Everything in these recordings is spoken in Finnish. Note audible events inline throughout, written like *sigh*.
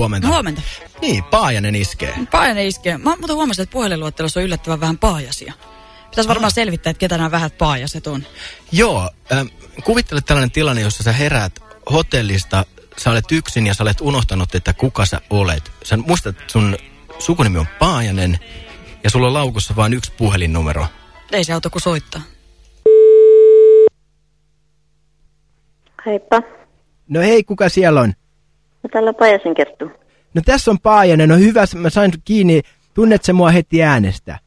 huomenta. Huomenta. Niin, Paajanen iskee. Paajanen iskee. Mä muuten huomasin, että puhelinluottelossa on yllättävän vähän paajasia. Pitäisi varmaan selvittää, että ketä nämä vähät paajaset on. Joo, ähm, kuvittele tällainen tilanne, jossa sä heräät hotellista, sä olet yksin ja sä olet unohtanut, että kuka sä olet. Sä muistat, että sun sukunimi on Paajanen ja sulla on laukussa vain yksi puhelinnumero. Ei se auto kuin soittaa. Heippa. No hei, kuka siellä on? No täällä on Pajasen kerttu. No tässä on Paajanen, no hyvä, mä sain kiinni, tunnet sä mua heti äänestä?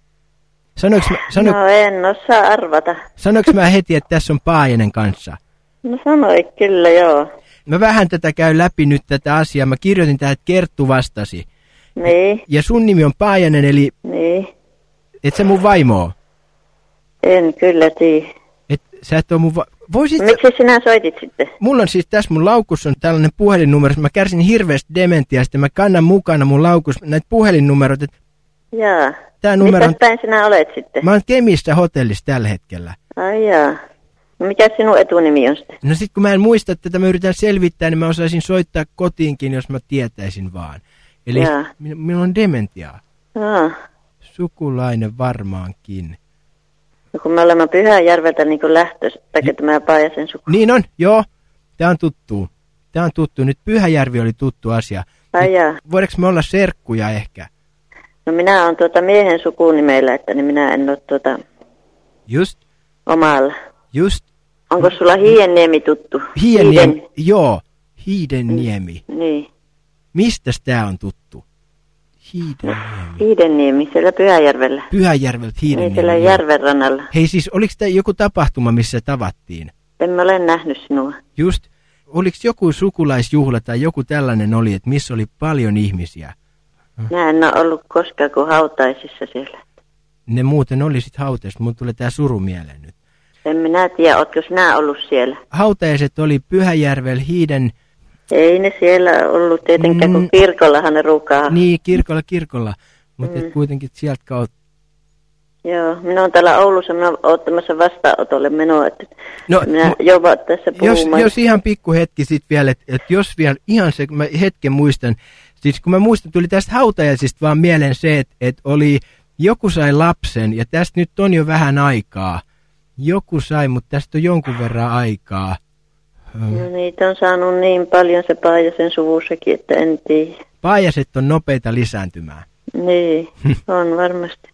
Sanoinko mä, sano, No en osaa arvata. sanoinko mä heti, että tässä on Paajanen kanssa? No sanoi kyllä joo. Mä vähän tätä käyn läpi nyt tätä asiaa, mä kirjoitin tähän, että Kerttu vastasi. Niin, Ja sun nimi on Paajanen, eli niin. et sä mun vaimo oo? En kyllä tiedä. Et sä et oo mun va- Voisit Miksi sinä soitit sitten? Mulla on siis tässä mun laukussa on tällainen puhelinnumero, mä kärsin hirveästi dementiasta, mä kannan mukana mun laukussa näitä puhelinnumerot, että Jaa. tää numero on, päin sinä olet sitten? mä oon Kemissä hotellissa tällä hetkellä. Ai jaa. No mikä sinun etunimi on sitten? No sit kun mä en muista tätä, mä yritän selvittää, niin mä osaisin soittaa kotiinkin, jos mä tietäisin vaan. Eli Jaa. minulla on dementiaa. Jaa. Sukulainen varmaankin. No kun me olemme Pyhäjärveltä niin kuin lähtössä, tai tämä Paajasen suku. Niin on, joo. Tää on tuttu. Tää on tuttu. Nyt Pyhäjärvi oli tuttu asia. Ai jaa. Voidaanko me olla serkkuja ehkä? No minä olen tuota miehen sukunimellä, että niin minä en ole tuota Just, omalla. just. Onko sulla Hiienniemi tuttu? Hiideniemi. Joo, Hiidenniemi. Niin. Mistäs tää on tuttu? Hiidenniemi. Hiidenniemi, siellä Pyhäjärvellä. Pyhäjärveltä Niin, siellä Hiidenniemi. järven rannalla. Hei siis, oliko tämä joku tapahtuma, missä tavattiin? En mä ole nähnyt sinua. Just, oliko joku sukulaisjuhla tai joku tällainen oli, että missä oli paljon ihmisiä? Mä en ole ollut koskaan kuin hautaisissa siellä. Ne muuten oli sit hautajaisissa, mun tulee tää suru mieleen nyt. En minä tiedä, ootko sinä ollut siellä? Hautajaiset oli Pyhäjärvel, Hiiden, Ei ne siellä ollut tietenkään, kun Mm. kirkollahan ne ruukaa. niin kirkolla kirkolla, mutta Mm. kuitenkin sieltä kautta. Joo, minä olen täällä Oulussa, minä olen ottamassa vastaanotolle menoa, että No, minä joudun tässä jos, jos ihan pikku hetki sitten vielä, että et jos vielä ihan se, kun mä hetken muistan, siis kun mä muistan, tuli tästä hautajaisista vaan mieleen se, että et oli, joku sai lapsen, ja tästä nyt on jo vähän aikaa. Joku sai, mutta tästä on jonkun verran aikaa. No niitä on saanut niin paljon se Paajasen suvussakin, että en tiedä. Paajaset on nopeita lisääntymään. Niin, *laughs* on varmasti.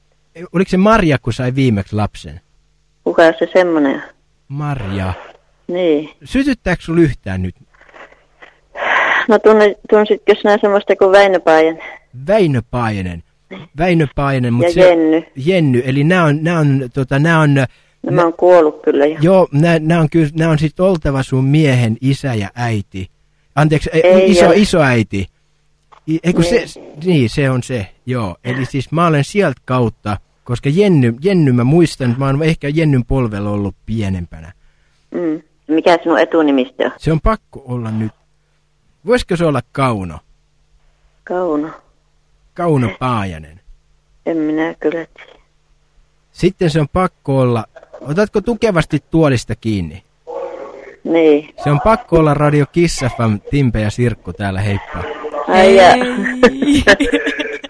Oliko se Marja, kun sai viimeksi lapsen? Kuka se semmoinen? Marja. Niin. Sytyttääkö sulla yhtään nyt? No tunne, tunsitkö sinä semmoista kuin Väinö Paajanen Väinö Paajanen. Väinö Paajanen, mutta ja se... Jenny? Jenny, eli nämä on, nämä on, tota, nämä on, Nämä on kuollut kyllä jo. joo, nämä, nämä on kyllä, nämä on sitten oltava sun miehen isä ja äiti. Anteeksi, ei, Ei iso, ole. isoäiti. Eiku Niin. se, niin se on se, joo. Eli siis mä olen sieltä kautta, koska Jenny, Jenny mä muistan, että mä oon ehkä Jennyn polvella ollut pienempänä. Mm. Mikä sinun etunimistä on? Se on pakko olla nyt. Voisiko se olla Kauno? Kauno. Kauno Paajanen. En minä kyllä tiedä. Sitten se on pakko olla, otatko tukevasti tuolista kiinni? Niin. Se on pakko olla Radio Kiss FM, Timpe ja Sirkku täällä, heippa. Ai ja. *laughs*